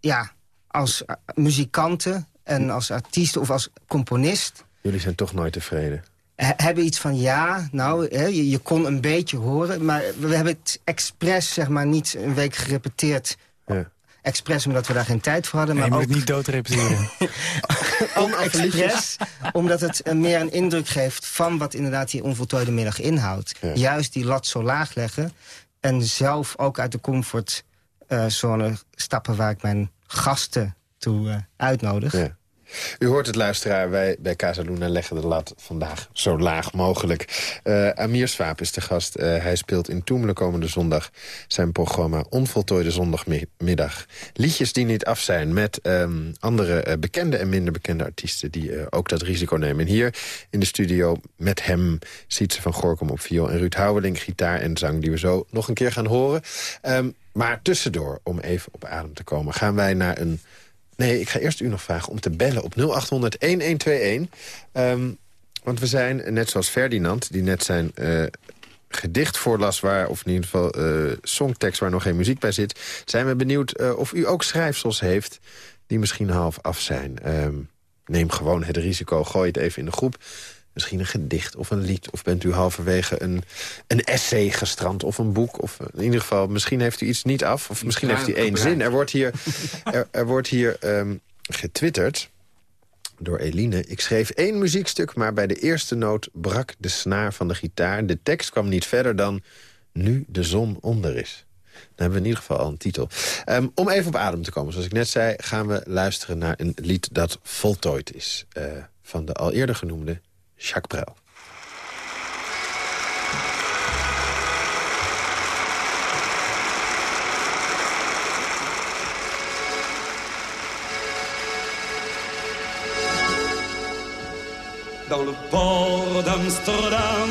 ja, als muzikanten en als artiesten of als componist... Jullie zijn toch nooit tevreden? Hebben iets van ja, nou, hè, je, je, kon een beetje horen... maar we hebben het expres zeg maar, niet een week gerepeteerd... Ja. Expres omdat we daar geen tijd voor hadden. Maar nee, je moet ook... niet dood repeteren. *laughs* ook expres, omdat het meer een indruk geeft... van wat inderdaad die onvoltooide middag inhoudt. Ja. Juist die lat zo laag leggen... en zelf ook uit de comfortzone stappen... waar ik mijn gasten toe uh, uitnodig. Ja. U hoort het luisteraar, wij bij Casaluna leggen de lat vandaag zo laag mogelijk. Uh, Amir Swaap is de gast. Uh, hij speelt in Toemelen komende zondag zijn programma Onvoltooide Zondagmiddag. Liedjes die niet af zijn met um, andere uh, bekende en minder bekende artiesten... die ook dat risico nemen. En hier in de studio met hem Sietse van Gorkum op viool... en Ruud Houweling, gitaar en zang, die we zo nog een keer gaan horen. Um, maar tussendoor, om even op adem te komen, gaan wij naar een Nee, ik ga eerst u nog vragen om te bellen op 0800-1121. Um, want we zijn, net zoals Ferdinand, die net zijn uh, gedicht voorlas... Waar, of in ieder geval uh, songtekst waar nog geen muziek bij zit... zijn we benieuwd uh, of u ook schrijfsels heeft die misschien half af zijn. Um, neem gewoon het risico, gooi het even in de groep misschien een gedicht of een lied... of bent u halverwege een, een essay gestrand of een boek. Of in ieder geval, misschien heeft u iets niet af... of misschien heeft u één zin. Er wordt hier, *laughs* er, er wordt hier um, getwitterd door Eline. Ik schreef één muziekstuk, maar bij de eerste noot brak de snaar van de gitaar. De tekst kwam niet verder dan nu de zon onder is. Dan hebben we in ieder geval al een titel. Um, om even op adem te komen, zoals ik net zei... gaan we luisteren naar een lied dat voltooid is. Uh, van de al eerder genoemde Jacques. Dans le port d'Amsterdam,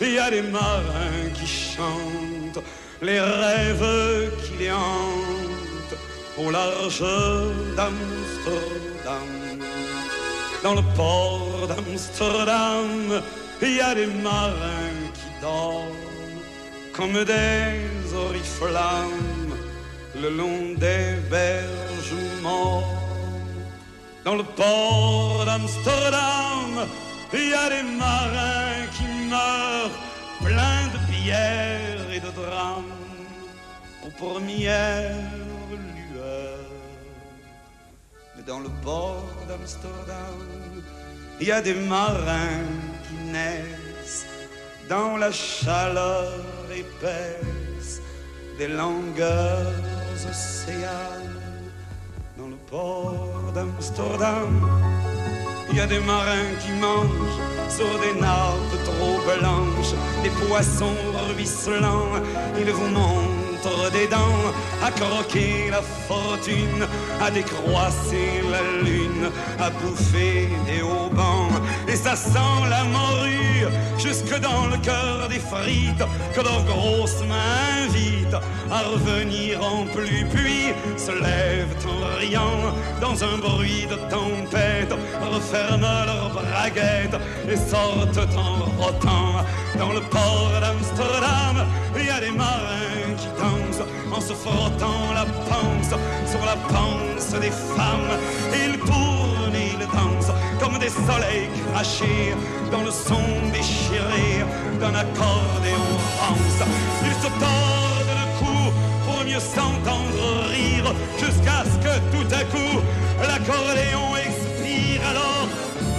il y a des marins qui chantent les rêves qui les hantent au large d'Amsterdam dans le port d'Amsterdam, il y a des marins qui dorment comme des oriflammes le long des berges. Dans le port d'Amsterdam, il y a des marins qui meurent pleins de pierres et de drames aux premières dans le port d'Amsterdam, il y a des marins qui naissent dans la chaleur épaisse des longueurs océanes. Dans le port d'Amsterdam, il y a des marins qui mangent sur des nappes trop blanches, des poissons ruisselants. Ils vous montrent des dents, à croquer la fortune, à décroisser la lune, à bouffer des haubans. Et ça sent la morue jusque dans le cœur des frites que leurs grosses mains invitent à revenir en pluie. Puis se lèvent en riant dans un bruit de tempête, referment leurs braguettes et sortent en rotant dans le port d'Amsterdam. Il y a des marins qui dansent en se frottant la panse sur la panse des femmes. Ils comme des soleils crachés dans le son déchiré d'un accordéon rance. Ils se tordent le cou pour mieux s'entendre rire jusqu'à ce que tout à coup l'accordéon expire alors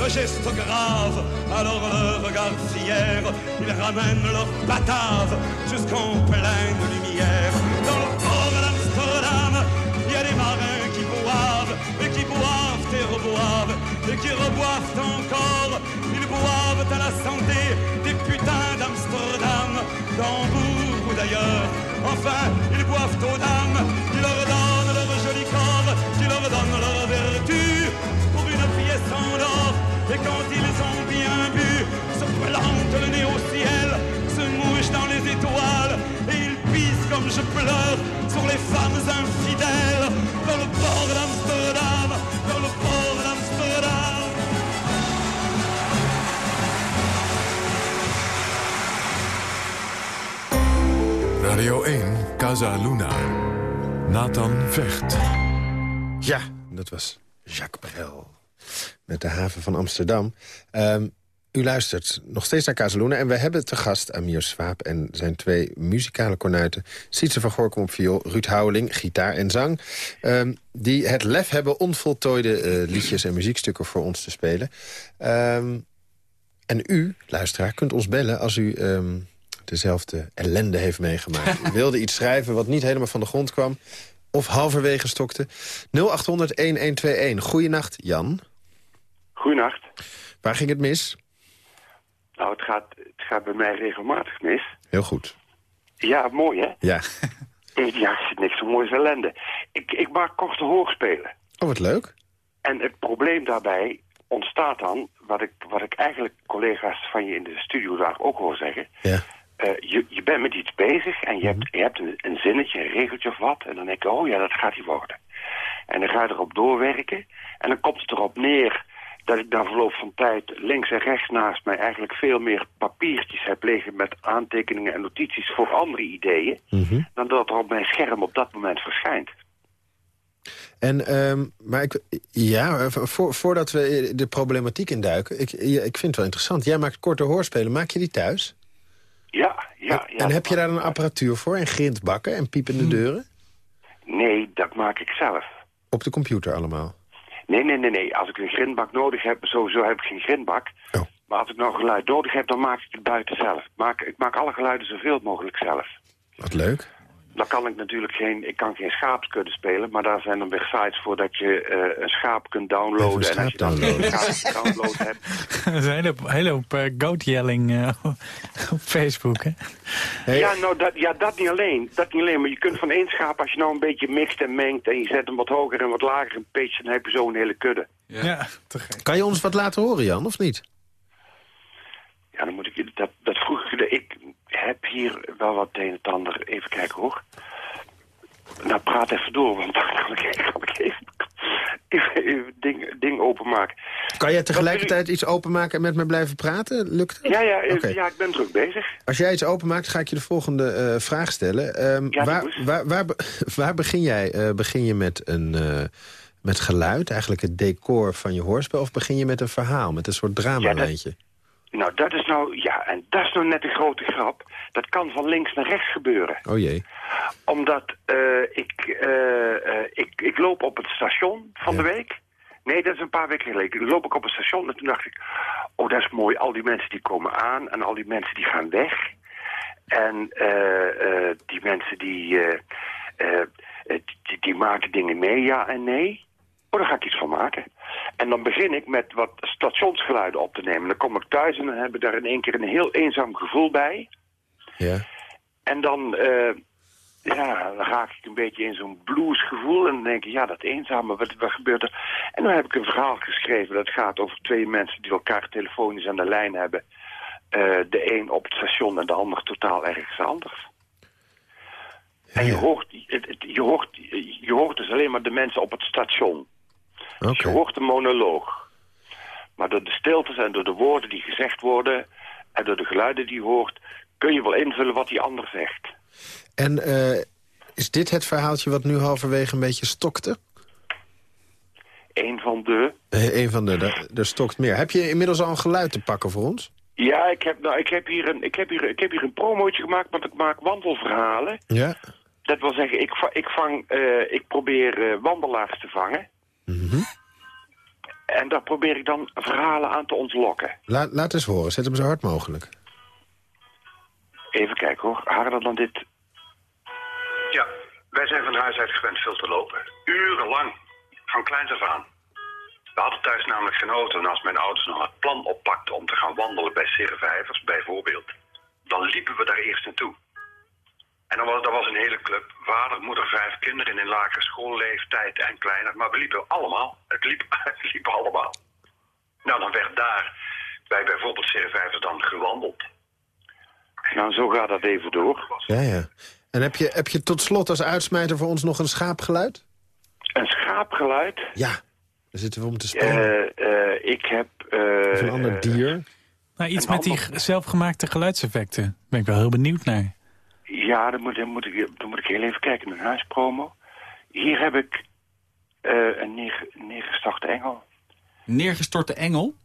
le geste grave, alors le regard fier, ils ramènent leur batave jusqu'en pleine lumière. Dans le port d'Amsterdam, il y a des marins qui boivent, et qui boivent et reboivent, et qui reboivent encore. Ils boivent à la santé des putains d'Amsterdam, d'Hambourg ou d'ailleurs. Enfin, ils boivent aux dames, qui leur donnent leur joli corps, qui leur donnent leur vertu pour une pièce en or. Et quand ils ont bien bu, se plantent le nez au ciel, se mouchent dans les étoiles, et ils pissent comme je pleure sur les femmes infidèles, dans le port d'Amsterdam, dans le port Radio 1, Casa Luna. Nathan Vecht. Ja, dat was Jacques Brel met de haven van Amsterdam. Um, u luistert nog steeds naar Kazeluna en we hebben te gast Amir Swaap... en zijn twee muzikale kornuiten. Sietse van Gorkum op viool, Ruud Houweling, gitaar en zang... Um, die het lef hebben onvoltooide uh, liedjes en muziekstukken voor ons te spelen. Um, en u, luisteraar, kunt ons bellen als u dezelfde ellende heeft meegemaakt. u wilde iets schrijven wat niet helemaal van de grond kwam... of halverwege stokte. 0800-1121. Goeienacht, Jan. Goeienacht. Waar ging het mis? Nou, het gaat, het gaat bij mij regelmatig mis. Heel goed. Ja, mooi hè? Ja. *laughs* Ja, er zit niks zo moois ellende. Ik, ik maak korte hoorspelen. Oh, wat leuk. En het probleem daarbij ontstaat dan, wat ik, wat ik eigenlijk collega's van je in de studio daar ook hoor zeggen. Ja. Uh, je, je bent met iets bezig en je hebt, je hebt een, een zinnetje, een regeltje of wat. En dan denk je, oh ja, dat gaat hier worden. En dan ga je erop doorwerken. En dan komt het erop neer dat ik na verloop van tijd links en rechts naast mij eigenlijk veel meer papiertjes heb liggen met aantekeningen en notities voor andere ideeën, dan dat er op mijn scherm op dat moment verschijnt. En, um, maar ik, ja, voor, voordat we de problematiek induiken, ik, ik vind het wel interessant. Jij maakt korte hoorspelen, maak je die thuis? Ja, ja. En, heb je daar een apparatuur voor en grindbakken en piepende deuren? Nee, dat maak ik zelf. Op de computer allemaal? Nee, nee, nee, nee. Als ik een grindbak nodig heb, sowieso heb ik geen grindbak. Oh. Maar als ik nou geluid nodig heb, dan maak ik het buiten zelf. Ik maak, ik maak alle geluiden zoveel mogelijk zelf. Wat leuk. Dan kan ik natuurlijk geen, ik kan geen schaapskudde spelen, maar daar zijn dan weer sites voor dat je uh, een schaap kunt downloaden. en als je dan een schaap *laughs* download hebt... *laughs* Er is een hele, hele hoop uh, goatjelling uh, *laughs* op Facebook, hè? Hey. Ja, nou, dat, ja, dat niet alleen. Dat niet alleen, maar je kunt van één schaap, als je nou een beetje mixt en mengt... en je zet hem wat hoger en wat lager in pitch, dan heb je zo een hele kudde. Ja, ja te gek. Kan je ons wat laten horen, Jan, of niet? Ja, dan moet ik... Dat, dat vroeg ik... Ik heb hier wel wat een en ander. Even kijken, hoor. Nou, praat even door, want *laughs* dan kan ik, kan ik even, even, even ding, ding openmaken. Kan jij tegelijkertijd iets openmaken en met me blijven praten? Lukt het? Ja, ja, okay. ja, ik ben druk bezig. Als jij iets openmaakt, ga ik je de volgende uh, vraag stellen. Um, ja, waar, waar, waar, *laughs* waar, begin jij? Uh, begin je met, een, uh, met geluid, eigenlijk het decor van je hoorspel... of begin je met een verhaal, met een soort dramalijntje? Ja, nou, dat is nou, ja, en dat is nou net een grote grap. Dat kan van links naar rechts gebeuren. Oh jee. Omdat uh, ik, uh, uh, ik, ik loop op het station van Ja. de week. Nee, dat is een paar weken geleden. Dan loop ik op het station en toen dacht ik... Oh, dat is mooi. Al die mensen die komen aan en al die mensen die gaan weg. En eh, eh, die mensen die, eh, eh, eh, die, die maken dingen mee, ja en nee. Oh, daar ga ik iets van maken. En dan begin ik met wat stationsgeluiden op te nemen. Dan kom ik thuis en dan heb ik daar in één keer een heel eenzaam gevoel bij. Ja. En dan, eh, ja, dan raak ik een beetje in zo'n bluesgevoel. En dan denk ik, ja, dat eenzame, wat, wat gebeurt er? En dan heb ik een verhaal geschreven. Dat gaat over twee mensen die elkaar telefonisch aan de lijn hebben. Uh, de een op het station en de ander totaal ergens anders. En je hoort, je, hoort, je hoort dus alleen maar de mensen op het station. Okay. Dus je hoort de monoloog. Maar door de stiltes en door de woorden die gezegd worden... en door de geluiden die je hoort... kun je wel invullen wat die ander zegt. En uh, is dit het verhaaltje wat nu halverwege een beetje stokte? Een van de... Uh, een van de, er stokt meer. Heb je inmiddels al een geluid te pakken voor ons? Ja, ik heb, nou, ik heb, hier, een, ik heb, hier, ik heb hier een promootje gemaakt, want ik maak wandelverhalen. Ja. Dat wil zeggen, ik, ik, vang, uh, ik probeer uh, wandelaars te vangen. Mm -hmm. En daar probeer ik dan verhalen aan te ontlokken. Laat, laat eens horen, zet hem zo hard mogelijk. Even kijken hoor, harder dan dit. Ja, wij zijn van huis uit gewend veel te lopen. Urenlang, van kleins af aan. We hadden thuis namelijk genoten en als mijn ouders nog het plan oppakten om te gaan wandelen bij Sirvijvers bijvoorbeeld, dan liepen we daar eerst naartoe. En dan was, dat was een hele club. Vader, moeder, vijf kinderen in lagere schoolleeftijd en kleiner. Maar we liepen allemaal. Het liep, *laughs* het liep allemaal. Nou, dan werd daar bij bijvoorbeeld Sirvijvers dan gewandeld. Nou, zo gaat dat even door. Ja, ja. En heb je, heb je tot slot als uitsmijter voor ons nog een schaapgeluid? Een schaapgeluid? Ja, daar zitten we om te spelen. Uh, uh, ik heb... Uh, of een ander dier? Nou, iets met die zelfgemaakte geluidseffecten. Ben ik wel heel benieuwd naar. Ja, dan moet, dan moet, ik, dan moet ik heel even kijken. Mijn huispromo. Hier heb ik een neer, neergestorte engel. Neergestorte engel?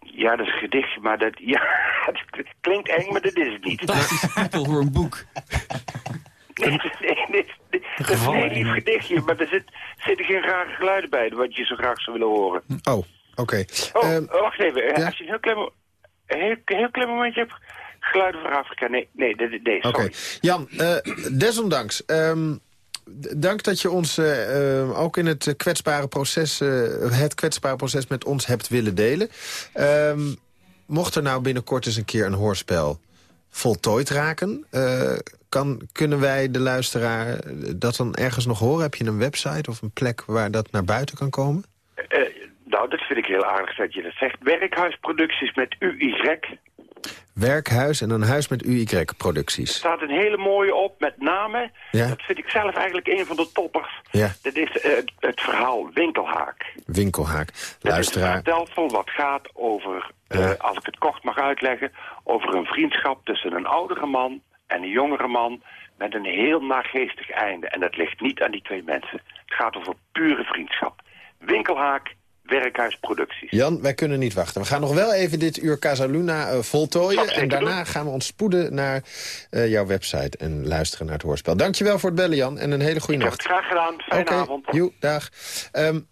Ja, dat is een gedichtje, maar dat, *laughs* ja, het klinkt eng, maar dat is het niet. Fantastische titel voor een boek. *laughs* Nee, nee, nee, nee dat is een heel lief gedichtje, maar er zit, zitten geen rare geluiden bij, wat je zo graag zou willen horen. Oh, oké. Okay. Oh, um, wacht even. Ja? Als je een heel klein, heel, heel klein momentje hebt, geluiden voor Afrika. Nee, nee, nee. Oké. Jan, uh, desondanks... Um, dank dat je ons uh, uh, ook in het kwetsbare proces, uh, het kwetsbare proces met ons hebt willen delen. Um, mocht er nou binnenkort eens een keer een hoorspel voltooid raken... kan, kunnen wij de luisteraar dat dan ergens nog horen? Heb je een website of een plek waar dat naar buiten kan komen? nou, dat vind ik heel aardig dat je dat zegt. Werkhuisproducties met UY. Werkhuis en een huis met UY-producties. Er staat een hele mooie op met namen. Ja. Dat vind ik zelf eigenlijk een van de toppers. Ja. Dat is uh, het verhaal Winkelhaak. Winkelhaak. Luisteraar. Het vertelsel wat gaat over, uh, als ik het kort mag uitleggen... over een vriendschap tussen een oudere man en een jongere man... met een heel nageestig einde. En dat ligt niet aan die twee mensen. Het gaat over pure vriendschap. Winkelhaak Werkhuisproducties. Jan, wij kunnen niet wachten. We gaan nog wel even dit uur Casaluna uh, voltooien. En daarna gaan we ons spoeden naar uh, jouw website en luisteren naar het hoorspel. Dankjewel voor het bellen, Jan. En een hele goede nacht. Graag gedaan. Fijne okay. avond. Joe, dag. Um,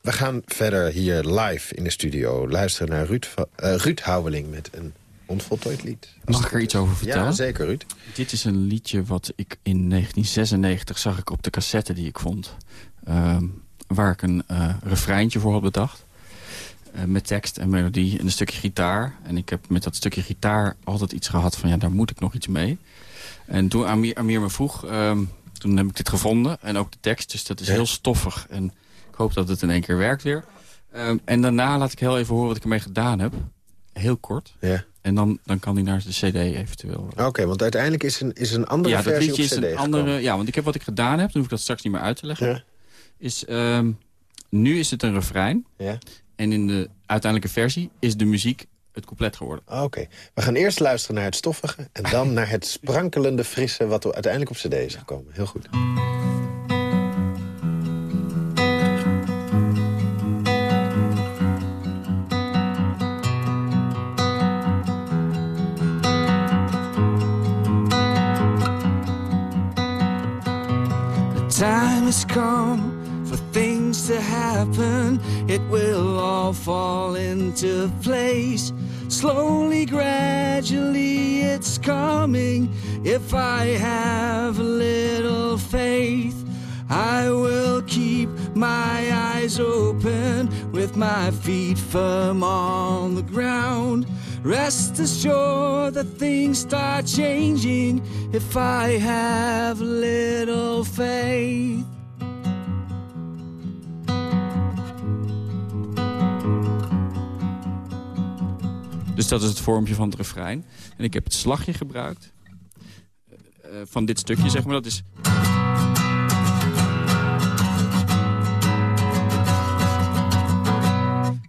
we gaan verder hier live in de studio luisteren naar Ruud, uh, Ruud Houweling met een onvoltooid lied. Mag ik er iets over vertellen? Ja, zeker, Ruud. Dit is een liedje wat ik in 1996 zag ik op de cassette die ik vond. Um, waar ik een uh, refreintje voor had bedacht. Uh, met tekst en melodie en een stukje gitaar. En ik heb met dat stukje gitaar altijd iets gehad van... ja, daar moet ik nog iets mee. En toen Amir, Amir me vroeg, um, toen heb ik dit gevonden. En ook de tekst, dus dat is ja. heel stoffig. En ik hoop dat het in één keer werkt weer. Um, en daarna laat ik heel even horen wat ik ermee gedaan heb. Heel kort. Ja. En dan, dan kan hij naar de cd eventueel. Oké, okay, want uiteindelijk is een, is een andere ja, versie dat liedje op is een andere, Ja, want ik heb wat ik gedaan heb. Dan hoef ik dat straks niet meer uit te leggen. Ja is... Um, nu is het een refrein. Ja. En in de uiteindelijke versie is de muziek het couplet geworden. Oké. Okay. We gaan eerst luisteren naar het stoffige... en dan *laughs* naar het sprankelende, frisse... wat er uiteindelijk op cd is gekomen. Heel goed. time has come to happen. It will all fall into place. Slowly, gradually, it's coming. If I have a little faith, I will keep my eyes open with my feet firm on the ground. Rest assured that things start changing if I have a little faith. Dus dat is het vormpje van het refrein. En ik heb het slagje gebruikt uh, van dit stukje, zeg maar. Dat is...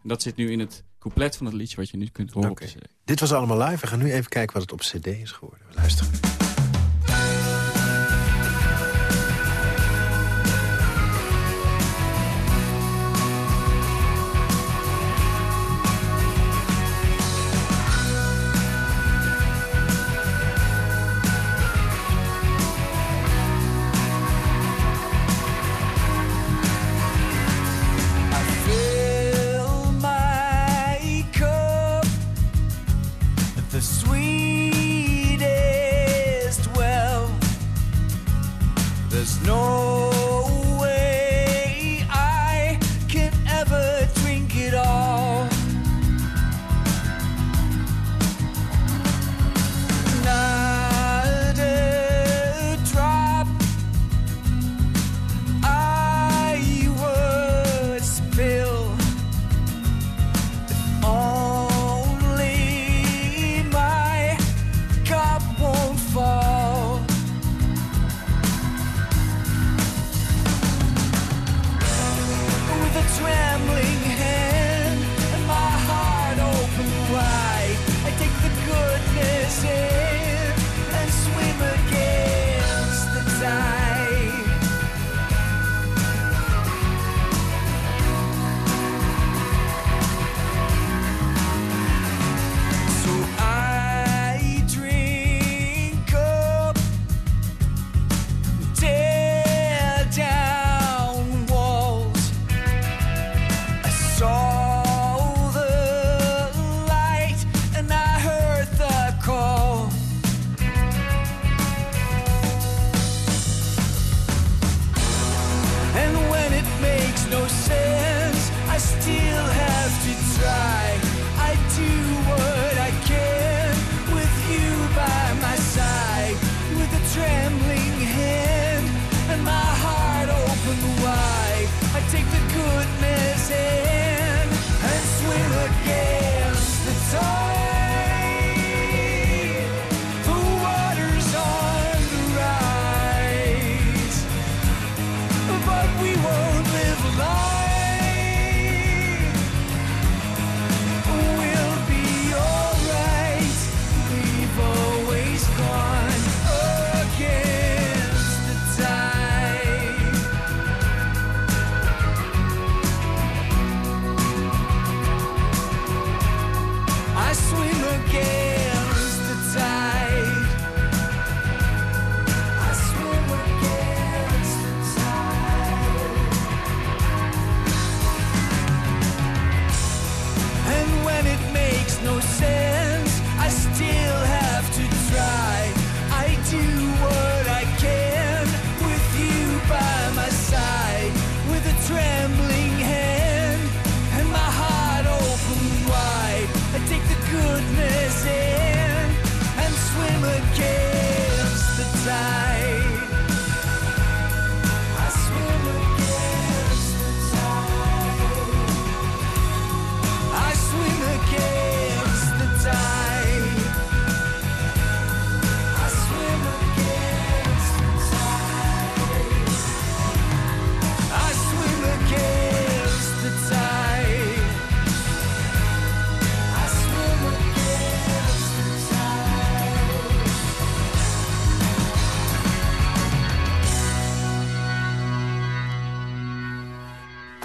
dat zit nu in het couplet van het liedje wat je nu kunt horen okay. op de cd. Dit was allemaal live. We gaan nu even kijken wat het op cd is geworden. We luisteren.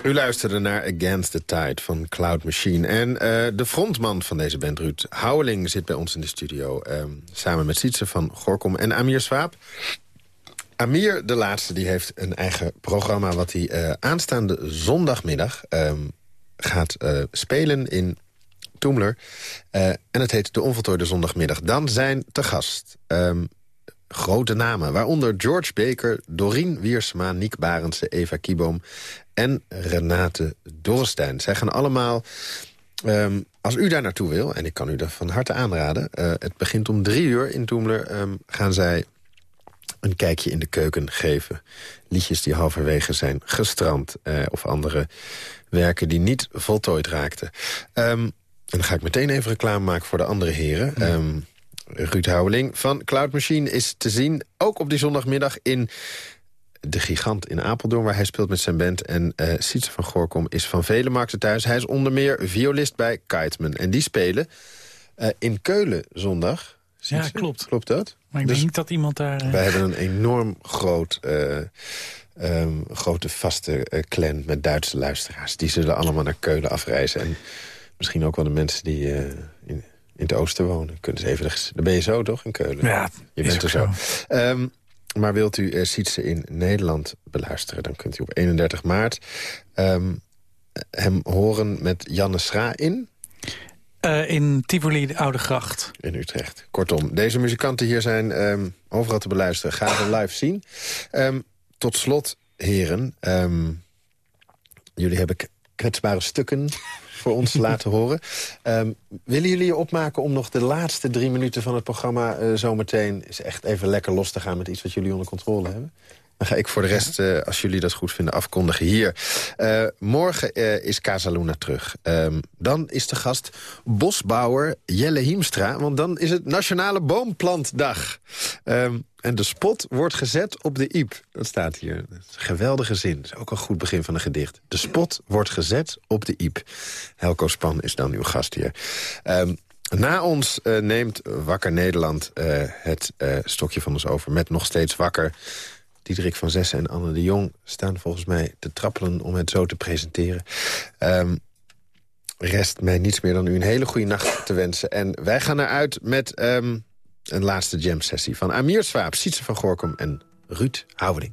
U luisterde naar Against the Tide van Cloud Machine. En uh, de frontman van deze band, Ruud Houweling, zit bij ons in de studio. Um, samen met Sietse van Gorkom en Amir Swaap. Amir, de laatste, die heeft een eigen programma... wat hij uh, aanstaande zondagmiddag um, gaat uh, spelen in Toemler. en het heet De Onvoltooide Zondagmiddag. Dan zijn te gast um, grote namen. Waaronder George Baker, Dorien Wiersma, Niek Barendse, Eva Kieboom en Renate Dorrestein. Zij gaan allemaal Ehm, als u daar naartoe wil, en ik kan u dat van harte aanraden... Uh, het begint om drie uur in Toemler, um, gaan zij een kijkje in de keuken geven. Liedjes die halverwege zijn gestrand. Uh, of andere werken die niet voltooid raakten. Um, en dan ga ik meteen even reclame maken voor de andere heren. Um, Ruud Houweling van Cloud Machine is te zien... ook op die zondagmiddag in de Gigant in Apeldoorn... waar hij speelt met zijn band. En uh, Sietse van Goorkom is van vele markten thuis. Hij is onder meer violist bij Kiteman. En die spelen uh, in Keulen zondag. Ja, klopt. Klopt dat? Maar ik dus denk niet dat iemand daar... Uh... Wij hebben een enorm groot... Um, grote vaste clan met Duitse luisteraars. Die zullen allemaal naar Keulen afreizen. En misschien ook wel de mensen die in, in het oosten wonen. Kunnen ze even... Dan ben je zo, toch, in Keulen? Ja, je bent er zo. zo. Um, maar wilt u uh, Sietse in Nederland beluisteren... dan kunt u op 31 maart um, hem horen met Janne Schra in... Uh, in Tivoli, de Oude Gracht. In Utrecht. Kortom, deze muzikanten hier zijn um, overal te beluisteren. Ga ze live zien. Um, tot slot, heren. jullie hebben kwetsbare stukken voor ons laten horen. Um, willen jullie je opmaken om nog de laatste drie minuten van het programma... Uh, zometeen is echt even lekker los te gaan met iets wat jullie onder controle hebben? Dan ga ik voor de rest, uh, als jullie dat goed vinden, afkondigen hier. Uh, morgen uh, is Casaluna terug. Um, dan is de gast bosbouwer Jelle Hiemstra... want dan is het Nationale Boomplantdag. Um, en de spot wordt gezet op de Iep. Dat staat hier. Dat is een geweldige zin. Dat is ook een goed begin van een gedicht. De spot wordt gezet op de Iep. Helco Span is dan uw gast hier. Um, na ons neemt Wakker Nederland het stokje van ons over... met nog steeds Wakker. Diederik van Zessen en Anne de Jong staan volgens mij te trappelen... om het zo te presenteren. Um, rest mij niets meer dan u een hele goede nacht te wensen. En wij gaan eruit met... Um, een laatste jam-sessie van Amir Swaap, Sietse van Gorkum en Ruud Houweling.